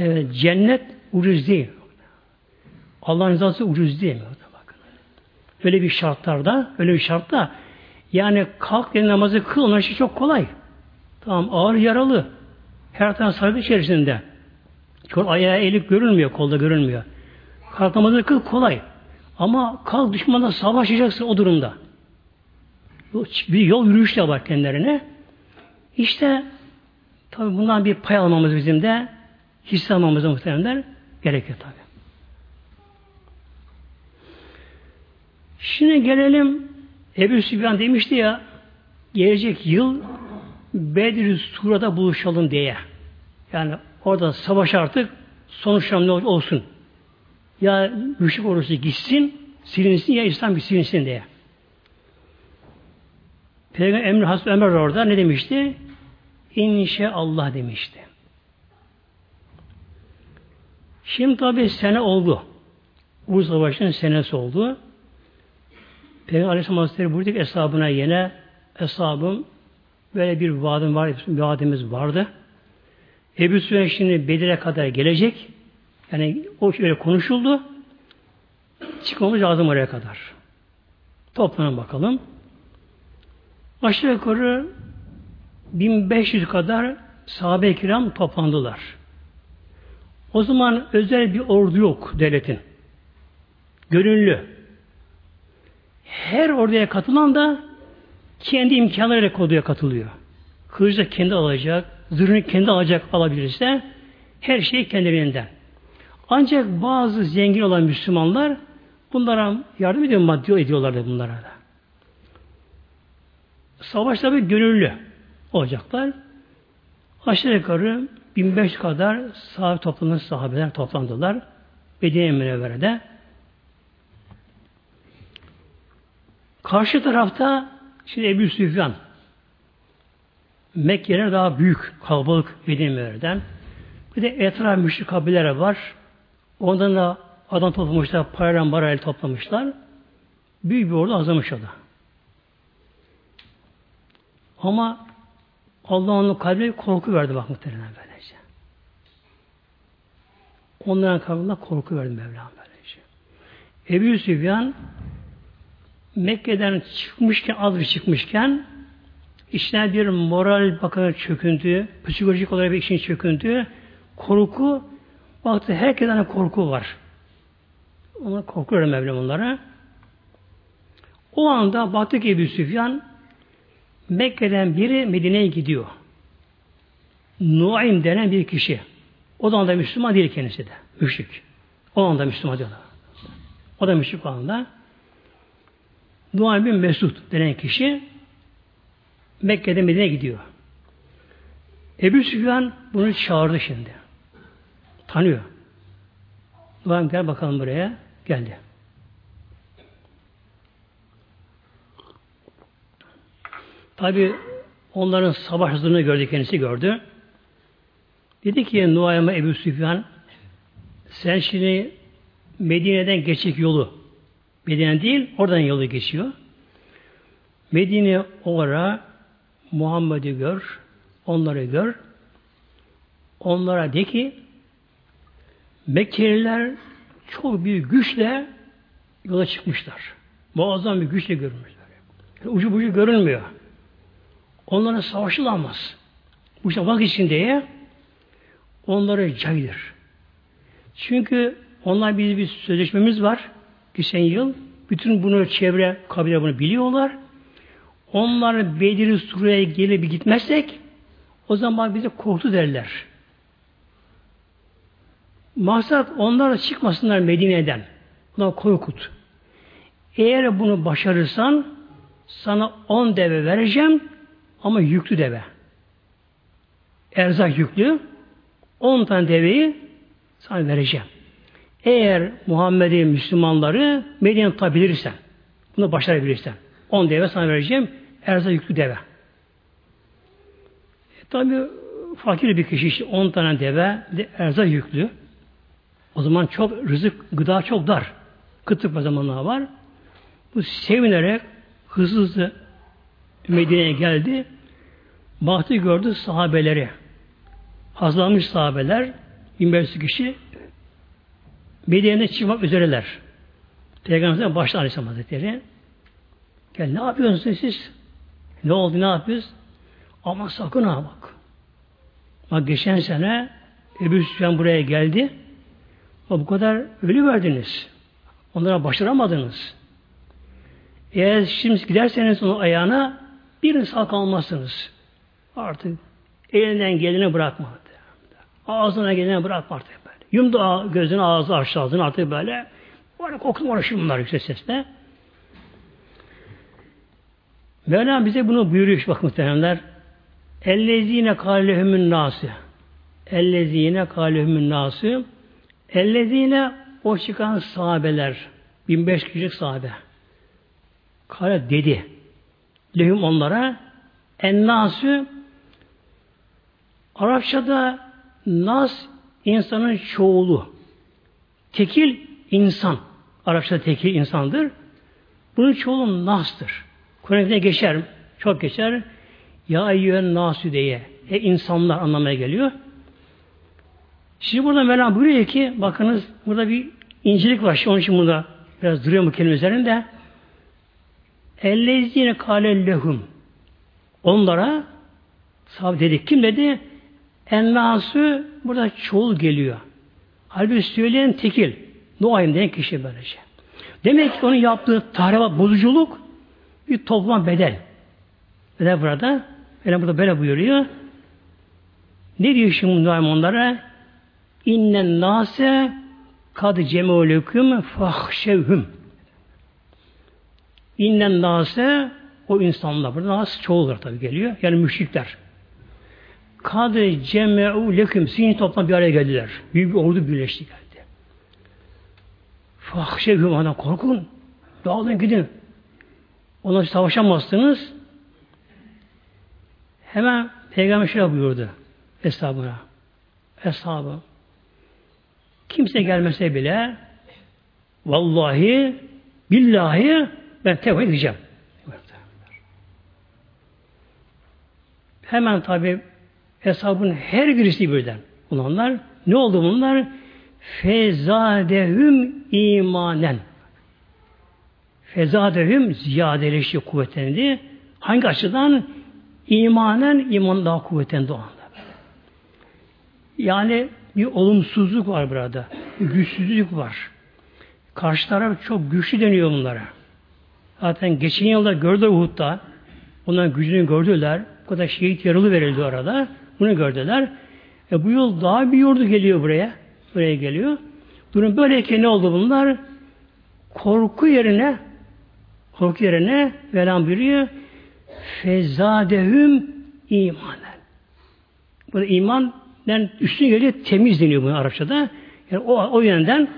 Evet, cennet ucuz değil. Allah'ın rızası ucuz değil. Bakın. Öyle bir şartlarda, öyle bir şartta yani kalk diye namazı kıl, onun için çok kolay. Tamam, ağır yaralı. Her taraf sargı içerisinde. Çok ayağı eğilip görülmüyor, kolda görülmüyor. Kalk namazı kıl kolay. Ama kalk düşmanla savaşacaksın o durumda. Bir yol yürüyüş de var kendilerine. İşte tabi bundan bir pay almamız bizim de hisse almamız muhtemelen gerekiyor tabi. Şimdi gelelim Ebu Süfyan demişti ya gelecek yıl Bedir Sura'da buluşalım diye. Yani orada savaş artık sonuçlanma olsun. Ya müşrik ordusu gitsin, silinsin ya İslam bir silinsin diye. Peygamber Emre Hazreti Ömer orada ne demişti? İnşallah demişti. Şimdi tabi sene oldu. Uhud Savaşı'nın senesi oldu. Peygamber Aleyhisselam Hazretleri buradaki hesabına yine hesabım böyle bir vaadim var, bir vaadimiz vardı. Ebu Süfyan şimdi Bedir'e kadar gelecek. Yani o şöyle konuşuldu. Çıkmamız lazım oraya kadar. Toplanın bakalım. Aşağı yukarı 1500 kadar sahabe-i kiram toplandılar. O zaman özel bir ordu yok devletin. Gönüllü. Her orduya katılan da kendi imkanlarıyla orduya katılıyor. Kılıcı kendi alacak, zırhını kendi alacak alabilirse her şey kendilerinden. Ancak bazı zengin olan Müslümanlar bunlara yardım ediyor, maddi ediyorlardı bunlara da. Savaş tabi gönüllü olacaklar. Aşağı yukarı 1500 kadar sahabe toplanan sahabeler toplandılar. Medine Münevvere'de. Karşı tarafta şimdi Ebu Süfyan Mekke'ler daha büyük, kalabalık Medine Münevvere'den. Bir de etraf müşrik kabileler var. Ondan da adam toplamışlar, parayla marayla toplamışlar. Büyük bir ordu azalmış o da. Ama Allah onun kalbine korku verdi bak muhtemelen böylece. Onların kalbine korku verdi Mevlam böylece. Ebu Süfyan Mekke'den çıkmışken, az bir çıkmışken içine bir moral bakımı çöküntü, psikolojik olarak bir işin çöküntü, korku, baktı herkesten korku var. Ona korku verir Mevlam onlara. O anda baktı ki Ebu Süfyan Mekke'den biri Medine'ye gidiyor. Nuaym denen bir kişi. O da anda Müslüman değil kendisi de. Müşrik. O anda Müslüman diyorlar. O da müşrik o anda. Nuaym bin Mesud denen kişi Mekke'de Medine'ye gidiyor. Ebu Süfyan bunu çağırdı şimdi. Tanıyor. Nuaym gel bakalım buraya. Geldi. Tabi onların savaş hızını gördü, kendisi gördü. Dedi ki Nuaym'a Ebu Süfyan sen şimdi Medine'den geçik yolu Medine değil, oradan yolu geçiyor. Medine ora Muhammed'i gör, onları gör. Onlara de ki Mekkeliler çok büyük güçle yola çıkmışlar. Muazzam bir güçle görünmüşler. Yani ucu bucu görünmüyor. Onlara savaşılamaz. Bu savaş içindeye onları caydır. Çünkü onlar biz bir sözleşmemiz var. Geçen yıl. Bütün bunu çevre kabile bunu biliyorlar. Onlar Bedir Suriye'ye gelip gitmezsek o zaman bize korktu derler. Maksat onlar çıkmasınlar Medine'den. Buna korkut. Eğer bunu başarırsan sana on deve vereceğim ama yüklü deve. Erzak yüklü. On tane deveyi sana vereceğim. Eğer Muhammed'i Müslümanları Medine'ye tutabilirsen, bunu başarabilirsen, on deve sana vereceğim, erzak yüklü deve. E, Tabi fakir bir kişi işte on tane deve de erzak yüklü. O zaman çok rızık, gıda çok dar. Kıtlık bir zamanlar var. Bu sevinerek hızlı hızlı Medine'ye geldi. Bahtı gördü sahabeleri. Hazırlanmış sahabeler, 25 kişi Medine'ye çıkmak üzereler. Peygamber'e başta Aleyhisselam Hazretleri. Gel ne yapıyorsunuz siz? Ne oldu ne yapıyoruz? Ama sakın ha bak. Bak geçen sene Ebu Süfyan buraya geldi. O bu kadar ölü verdiniz. Onlara başaramadınız. Eğer şimdi giderseniz onun ayağına bir sağ kalmazsınız. Artık elinden geleni bırakmadı. Ağzına geleni bırakma artık böyle. Yumdu gözünü ağzı açtı ağzını artık böyle. Böyle kokun uğraşıyor bunlar yüksek sesle. Mevlam bize bunu buyuruyor bak muhteremler. Ellezine kâlehümün nâsı. Ellezine kâlehümün nâsı. Ellezine o çıkan sahabeler. 1500 kişilik sahabe. Kale dedi. Lehum onlara ennâsü Arapçada nas insanın çoğulu. Tekil insan. Arapçada tekil insandır. Bunun çoğulu nastır. Kur'an'da geçer, çok geçer. Ya eyyühen nasü diye. E insanlar anlamaya geliyor. Şimdi burada Mevlam buyuruyor ki bakınız burada bir incelik var. Onun için burada biraz duruyor bu kelime üzerinde. Ellezine kâle lehum. Onlara sahabe dedik. Kim dedi? Ennâsü burada çoğul geliyor. Halbuki söyleyen tekil. Nuaym diyen kişi böylece. Demek ki onun yaptığı tahribat bozuculuk bir topluma bedel. Bedel burada. Böyle burada böyle buyuruyor. Ne diyor şimdi Nuaym onlara? İnnen nase kad cemûlüküm fahşevhüm. İnnen nase o insanlar. Burada nas çoğullar tabi geliyor. Yani müşrikler. Kad cemû leküm. Sizin toplam bir araya geldiler. Büyük bir ordu birleşti geldi. Fahşevhüm. Ondan korkun. Dağılın gidin. Onunla savaşamazsınız. Hemen Peygamber şöyle buyurdu. Eshabına. Eshabı. Kimse gelmese bile vallahi billahi ben tevhid edeceğim. Hemen tabi hesabın her birisi birden. Bunlar ne oldu bunlar? Fezadehüm imanen. Fezadehüm ziyadeleşti, kuvvetlendi. Hangi açıdan? İmanen iman daha kuvvetlendi o anda. Yani bir olumsuzluk var burada. Bir güçsüzlük var. Karşı taraf çok güçlü deniyor bunlara. Zaten geçen yılda gördü Uhud'da. Onların gücünü gördüler. Bu kadar şehit yaralı verildi orada. Bunu gördüler. E bu yıl daha bir yurdu geliyor buraya. Buraya geliyor. Durum böyleyken ne oldu bunlar? Korku yerine korku yerine Velan buyuruyor fezadehüm imanen. Bu iman üstün geliyor temiz deniyor bunu Arapçada. Yani o, o yönden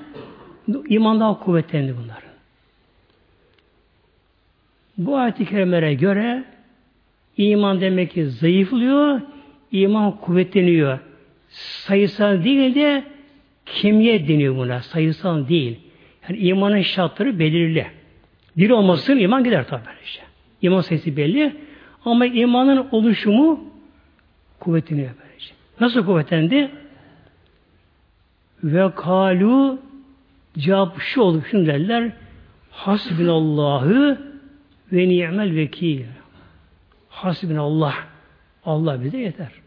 iman daha kuvvetlendi bunlar. Bu ayet-i kerimelere göre iman demek ki zayıflıyor, iman kuvvetleniyor. Sayısal değil de kimye deniyor buna. Sayısal değil. Yani imanın şartları belirli. Bir olmasın iman gider tabi işte. İman sayısı belli. Ama imanın oluşumu kuvvetleniyor böylece. Nasıl kuvvetlendi? Ve kalu cevap şu oldu. Şunu derler. Hasbinallahü ve ni'mel vekil. Hasbinallah. Allah bize yeter.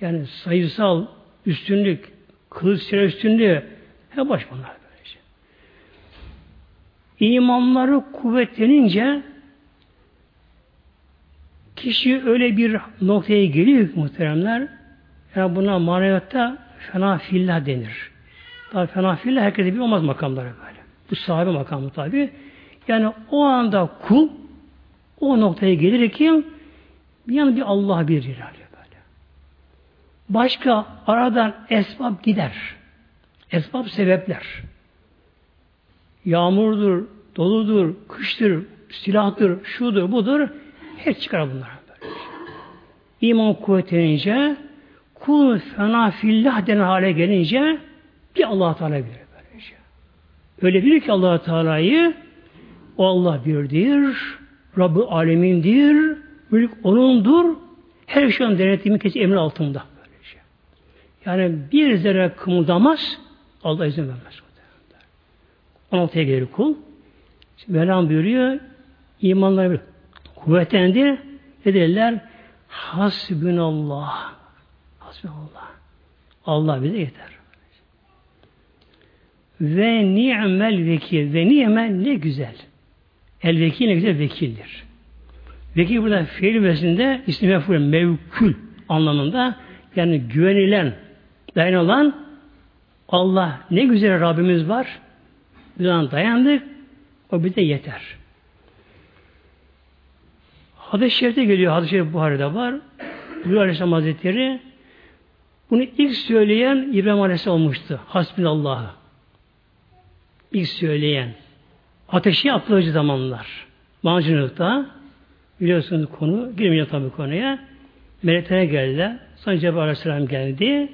Yani sayısal üstünlük, kılıç silah üstünlüğü hep baş bunlar böylece. İmanları kuvvetlenince kişi öyle bir noktaya geliyor muhteremler yani buna maneviyatta fena fillah denir. Tabi fena fillah herkese bir olmaz makamları böyle. Bu sahibi makamı tabi. Yani o anda kul o noktaya gelir ki bir yana bir Allah bir ilerliyor. Başka aradan esbab gider. Esbab sebepler. Yağmurdur, doludur, kıştır, silahtır, şudur, budur. Hep çıkar bunlar. İman kuvvetlenince kul fena fillah denen hale gelince bir allah Teala bilir böylece. Öyle bilir ki allah Teala'yı o Allah birdir, Rabbı alemindir, mülk onundur, her şeyin denetimi kesin emri altında. Yani bir zerre kımıldamaz, Allah izin vermez. 16'ya gelir kul. Şimdi Mevlam buyuruyor, imanları kuvvetlendi. Ne derler? Hasbunallah. Hasbunallah. Allah bize yeter. Ve ni'mel vekil. Ve ni'mel ne güzel. El vekil ne güzel vekildir. Vekil burada fiil vezinde ismi meful mevkül anlamında yani güvenilen, dayanılan Allah ne güzel Rabbimiz var. Biz ona dayandık. O bize yeter. Hadis-i Şerif'te geliyor. Hadis-i Şerif Buhari'de var. Buyur Aleyhisselam Hazretleri bunu ilk söyleyen İbrahim Aleyhisselam olmuştu. Hasbinallah'ı. İlk söyleyen. Ateşi atlıcı zamanlar. Mancınlıkta biliyorsunuz konu, girmeyeceğim tabii konuya. Meleklere geldiler. Sonra Cebrail Aleyhisselam geldi.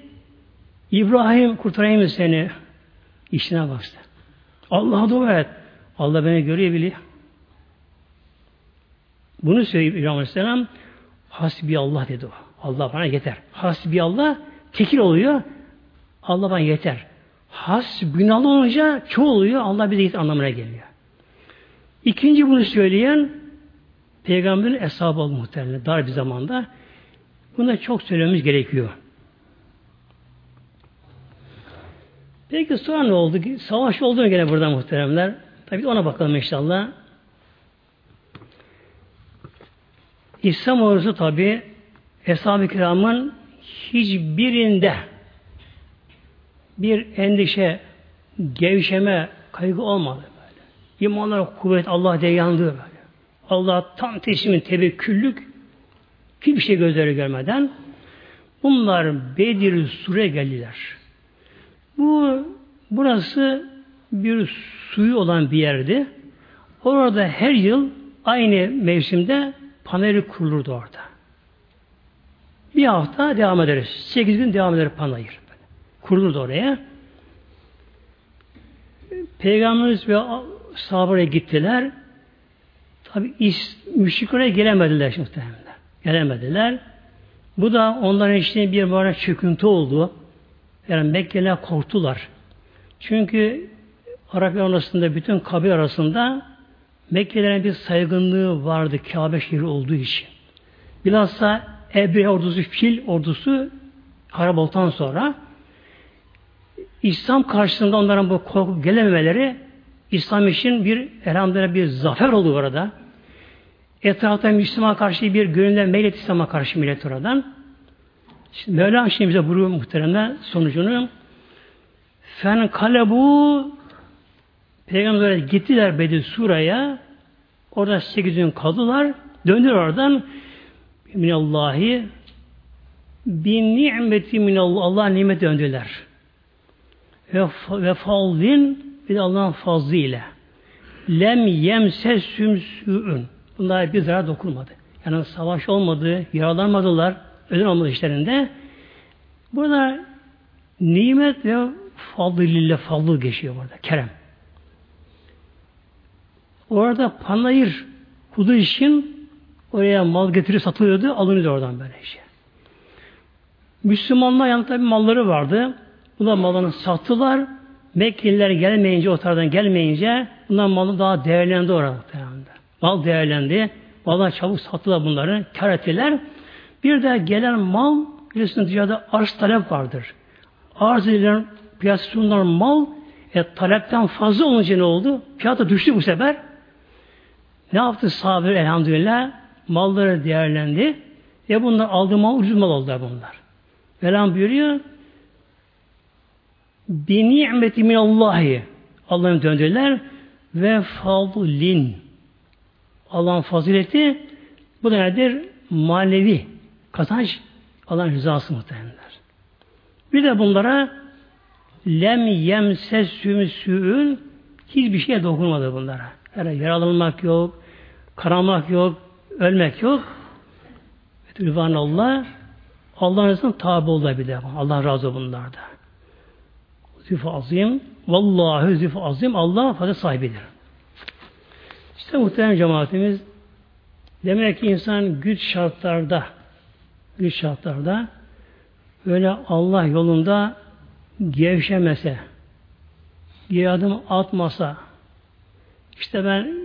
İbrahim kurtarayım mı seni? İşine baktı. Allah'a dua et. Allah beni görüyor biliyor. Bunu söyleyip İbrahim Aleyhisselam Hasbi Allah dedi o. Allah bana yeter. Hasbi Allah tekil oluyor. Allah bana yeter. Hasbinallah olunca çoğu oluyor. Allah bize yeter anlamına geliyor. İkinci bunu söyleyen Peygamberin eshabı oldu muhtemelen dar bir zamanda. Bunu çok söylememiz gerekiyor. Peki sonra ne oldu? Savaş oldu mu gene burada muhteremler? Tabii ona bakalım inşallah. İslam ordusu tabi Eshab-ı Kiram'ın hiçbirinde bir endişe, gevşeme, kaygı olmadı böyle. İmanlar kuvvet Allah diye yandı böyle. Allah tam teslimin tevekküllük hiçbir şey gözleri görmeden bunlar Bedir Sur'e geldiler. Bu burası bir suyu olan bir yerdi. Orada her yıl aynı mevsimde panayır kurulurdu orada. Bir hafta devam ederiz. Sekiz gün devam eder panayır. Kurulurdu oraya. Peygamberimiz ve sahabeye gittiler. Tabi müşriklere gelemediler muhtemelen. Gelemediler. Bu da onların içinde bir bara çöküntü oldu. Yani Mekkeliler korktular. Çünkü Arap arasında bütün kabile arasında Mekkelilerin bir saygınlığı vardı Kabe şehri olduğu için. Bilhassa Ebre ordusu, Fil ordusu harap olduktan sonra İslam karşısında onların bu korkup gelememeleri İslam için bir elhamdülillah bir zafer oldu orada. Etrafta Müslüman karşı bir gönüller meylet İslam'a karşı millet oradan. Şimdi Mevlam şimdi bize buyuruyor muhteremler sonucunu. Fen kalebu Peygamberler gittiler Bedir Sura'ya. Orada sekiz gün kaldılar. Döndüler oradan. Minallahi bin nimeti minallah Allah nimet döndüler. Ve, ve fazlin bir Allah'ın fazlı ile. Lem yemsessüm sü'ün. Bunlara bir zarar dokunmadı. Yani savaş olmadı, yaralanmadılar, ölüm olmadı işlerinde. Burada nimet ve fadlille fadlı geçiyor burada. Kerem. Orada panayır kudu için oraya mal getirip satılıyordu, alınıyordu oradan böyle şey. Müslümanlar yanında tabi malları vardı. Bunlar malını sattılar. Mekkeliler gelmeyince, o taraftan gelmeyince bunlar malı daha değerlendi orada. Mal değerlendi. Mallar çabuk sattılar bunları. Kar ettiler. Bir de gelen mal biliyorsunuz dünyada arz talep vardır. Arz edilen piyasasından mal e, talepten fazla olunca ne oldu? Fiyatı düştü bu sefer. Ne yaptı sabir elhamdülillah? Malları değerlendi. Ve bunlar aldığı mal ucuz mal oldular bunlar. Velam buyuruyor bi ni'meti minallahi Allah'ın döndüler ve fadlin Allah'ın fazileti bu da nedir? Manevi kazanç Allah'ın rızası muhtemelenler. Bir de bunlara lem yemsessüm sü'ün hiçbir şeye dokunmadı bunlara. Yani yaralanmak yok, karamak yok, ölmek yok. Rıvan Allah Allah'ın rızasına tabi de. Allah razı bunlarda. Zülfü azim. Vallahi zülfü azim. Allah fazla sahibidir. İşte muhtemelen cemaatimiz demek ki insan güç şartlarda güç şartlarda böyle Allah yolunda gevşemese bir adım atmasa işte ben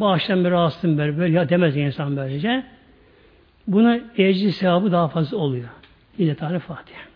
bu akşam bir rahatsızım böyle, böyle ya demez insan böylece. Buna ecri sevabı daha fazla oluyor. Yine Teala Fatiha.